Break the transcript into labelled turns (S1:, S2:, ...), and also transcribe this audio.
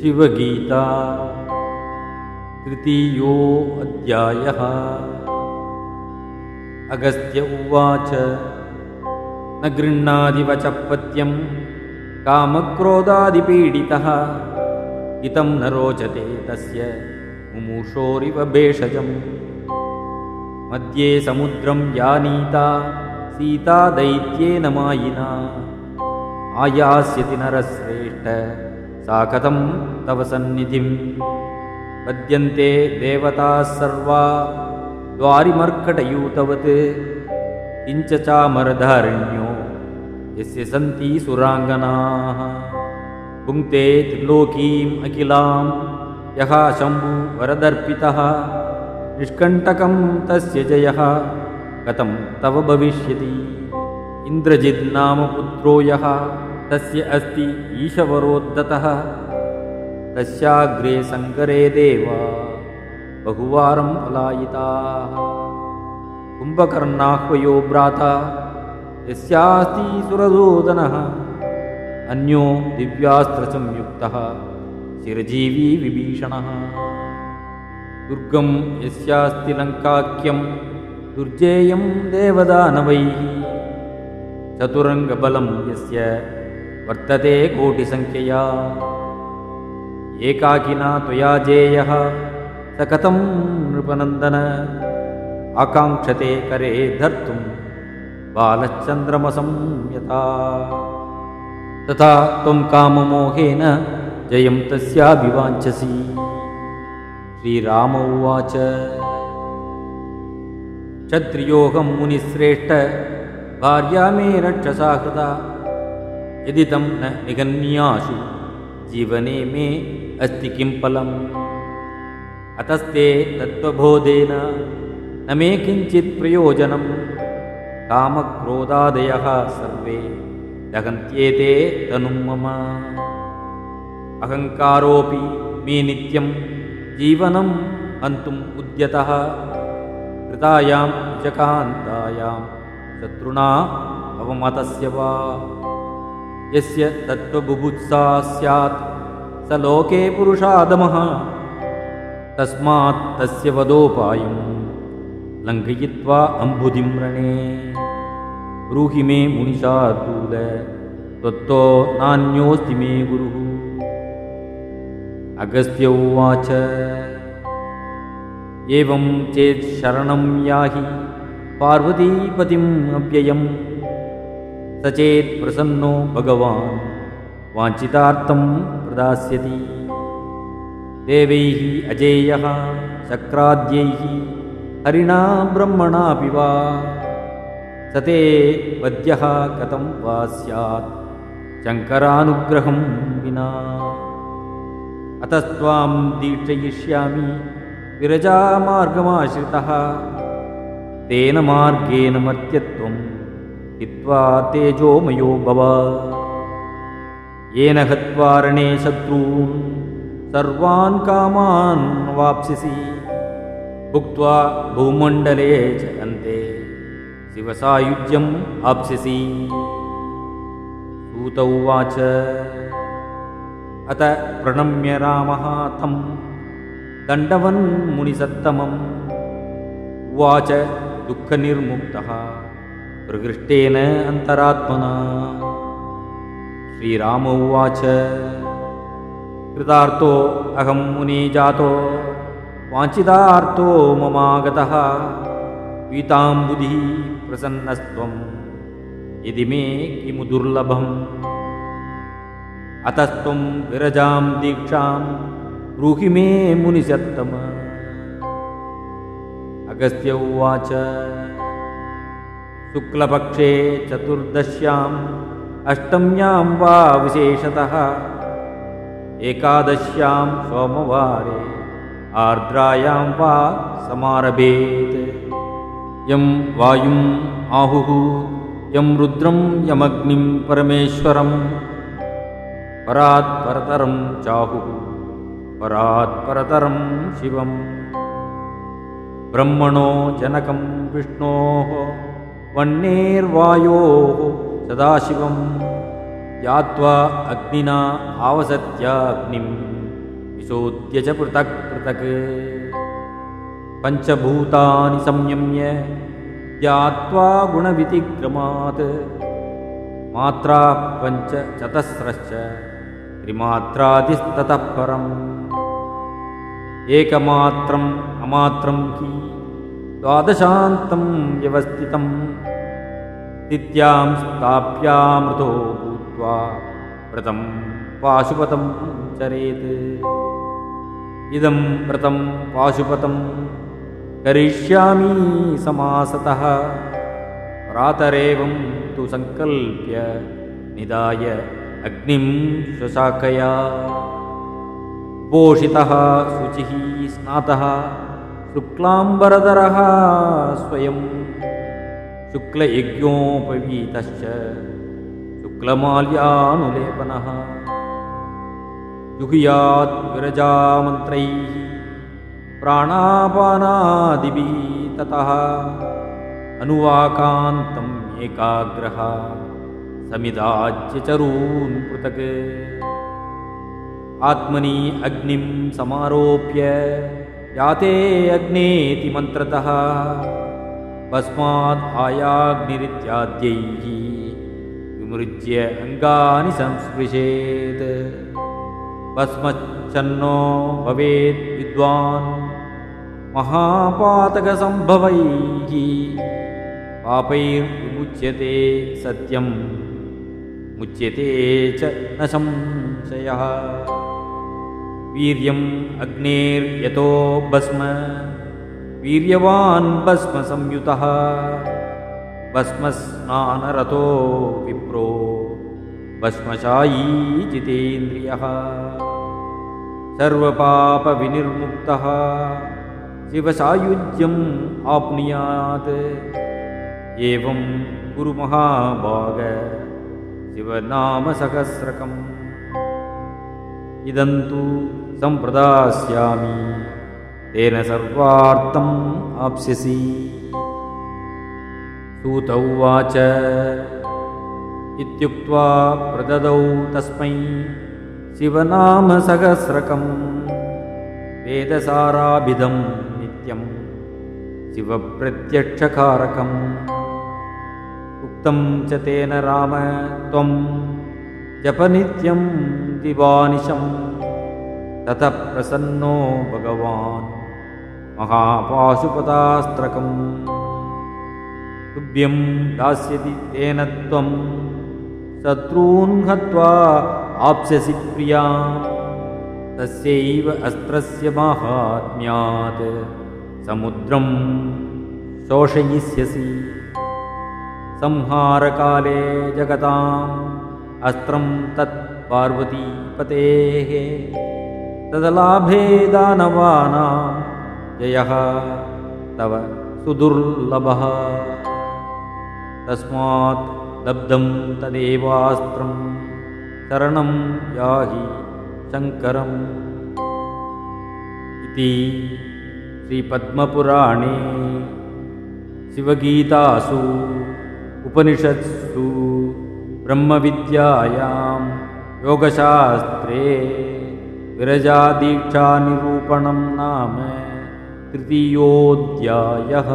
S1: शिवगीता तृतीयोऽध्यायः अगस्त्य उवाच न गृह्णादिवचपत्यं कामक्रोधादिपीडितः इतं न रोचते तस्य मुमुषोरिव भेषजम्। मध्ये समुद्रं यानीता सीता दैत्येन मायिना आयास्यति नरश्रेष्ठ सा कथं तव सन्निधिं। पद्यन्ते देवताः सर्वा द्वारिमर्कटयूतवत्। किञ्च चामरधारिण्यो यस्य सन्ति सुराङ्गनाः। पुङ्क्ते त्रिलोकीम् अखिलां यः शम्भुवरदर्पितः निष्कण्टकं तस्य जयः कथं तव भविष्यति। इन्द्रजिन्नाम पुत्रो यः तस्य अस्ति ईशवरोद्धतः। तस्याग्रे सङ्करे देवा। बहुवारं पलायिताः। कुम्भकर्णाह्वयो भ्राता। यस्यास्ति सुरदोदनः। अन्यो दिव्यास्त्रसंयुक्तः। चिरजीवी विभीषणः। दुर्गं यस्यास्ति लङ्काख्यं। दुर्जेयं देवदानवैः। चतुरङ्गबलं यस्य वर्तते कोटिसङ्ख्यया एकाकिना त्वया जेयः स कथं नृपनन्दन? आकाङ्क्षते करे धर्तुं बालश्चन्द्रमसं यथा। तथा त्वं काममोहेन जयं तस्याभिवाञ्छसि। श्रीराम उवाच। क्षत्रियोऽहं मुनिश्रेष्ठ भार्या मे रक्षसा कृता यदि तं न निगन्याशु जीवने मे अस्ति किं फलम्? अतस्ते तत्त्वबोधेन न मे किञ्चित् प्रयोजनं। कामक्रोधादयः सर्वे दहन्त्येते तनुं मम। अहङ्कारोऽपि मे नित्यं जीवनं हन्तुम् उद्यतः। कृतायां जकान्तायां शत्रुणा अवमतस्य वा यस्य तत्त्वबुभुत्सा स्यात् स लोके पुरुषादमः। तस्मात् तस्य वदोपायं लङ्घयित्वा अम्बुधिं रणे ब्रूहि मे मुनिशार्दूल त्वत्तो नान्योऽस्ति मे गुरुः। अगस्त्य उवाच एवं चेत् शरणं याहि पार्वतीपतिम् अव्ययम् स चेत् प्रसन्नो भगवान्। वाञ्छितार्थं प्रदास्यति। देवैः अजेयः शक्राद्यैः हरिणा ब्रह्मणापि वा। स ते वद्यः कथं वा स्यात् शङ्करानुग्रहं विना। अतस्त्वां दीक्षयिष्यामि विरजामार्गमाश्रितः। तेन मार्गेण मर्त्यत्वं हित्वा तेजोमयो भव। येन हत्वा शत्रून् सर्वान् कामान् वाप्स्यसि भुक्त्वा भूमण्डले च अन्ते शिवसायुज्यम् आप्स्यसि सूत उवाच अत प्रणम्य रामः तं दण्डवन्मुनिसत्तमम् उवाच दुःखनिर्मुक्तः प्रकृष्टेन अन्तरात्मना। श्रीराम उवाच। कृतार्थो मुनि जातो वाञ्छितार्थो ममागतः। पीताम्बुधिः प्रसन्नस्त्वं यदि मे किमु दुर्लभम्। अतस्त्वं विरजां दीक्षां ब्रूहि मे मुनिसत्तम। अगस्त्य उवाच शुक्लपक्षे चतुर्दश्याम् अष्टम्यां वा विशेषतः एकादश्यां सोमवारे आर्द्रायां वा समारभेत्। यं वायुम् आहुः यं रुद्रं यमग्निं परमेश्वरं परात्परतरं चाहुः परात्परतरं शिवम्। ब्रह्मणो जनकं विष्णोः वह्नेर्वायोः सदाशिवं यात्वा अग्निना आवसत्याग्निं विशोध्य च पृथक् पृथक्। पञ्चभूतानि संयम्य ज्ञात्वा गुणवितिक्रमात्। मात्रा पञ्चचतस्रश्च त्रिमात्रादिस्ततः परम्। एकमात्रम् अमात्रं हि द्वादशान्तं व्यवस्थितम् तिथ्यां स्थाप्यामृतो भूत्वा व्रतं पाशुपतं चरेत्। इदं व्रतं पाशुपतं करिष्यामि समासतः। प्रातरेवं तु सङ्कल्प्य निदाय अग्निं स्वशाकया पोषितः शुचिः स्नातः शुक्लाम्बरधरः स्वयं शुक्लयज्ञोपवीतश्च शुक्लमाल्यानुलेपनः। जुहुयात् विरजामन्त्रैः प्राणापानादिभिः ततः अनुवाकान्तम् एकाग्रः समिदाज्यचरून् पृथक्। आत्मनि अग्निं समारोप्य याते अग्नेति मन्त्रतः। भस्मात् आयाग्निरित्याद्यैः विमृज्य अङ्गानि संस्पृशेत्। भस्मच्छन्नो भवेत् विद्वान् महापातकसम्भवैः। पापैर्विमुच्यते सत्यम् मुच्यते च न संशयः वीर्यम् अग्नेर्यतो भस्म। वीर्यवान् भस्मसंयुतः भस्मस्नानरतो विप्रो। भस्मशायी जितेन्द्रियः। सर्वपापविनिर्मुक्तः। शिवसायुज्यम् आप्नुयात्। एवं कुरु महाभाग शिवनामसहस्रकम् इदं तु सम्प्रदास्यामि। तेन सर्वार्थम् आप्स्यसि। सूत उवाच। इत्युक्त्वा प्रददौ तस्मै शिवनामसहस्रकम् वेदसाराभिधं नित्यं शिवप्रत्यक्षकारकम्। उक्तं च तेन राम त्वं जपनित्यं दिवानिशं। ततः प्रसन्नो भगवान्। महापाशुपतास्त्रकम् तुभ्यं दास्यति तेन त्वं। शत्रून् हत्वा आप्स्यसि प्रिया। तस्यैव अस्त्रस्य माहात्म्यात्। समुद्रं शोषयिष्यसि। संहारकाले जगताम् अस्त्रं तत् पार्वतीपतेः। तदलाभे दानवानां जयः तव सुदुर्लभः। तस्मात् लब्धं तदेवास्त्रं शरणं याहि शङ्करम्। इति श्रीपद्मपुराणे शिवगीतासु उपनिषत्सु ब्रह्मविद्यायां योगशास्त्रे विरजादीक्षानिरूपणं नाम तृतीयोऽध्यायः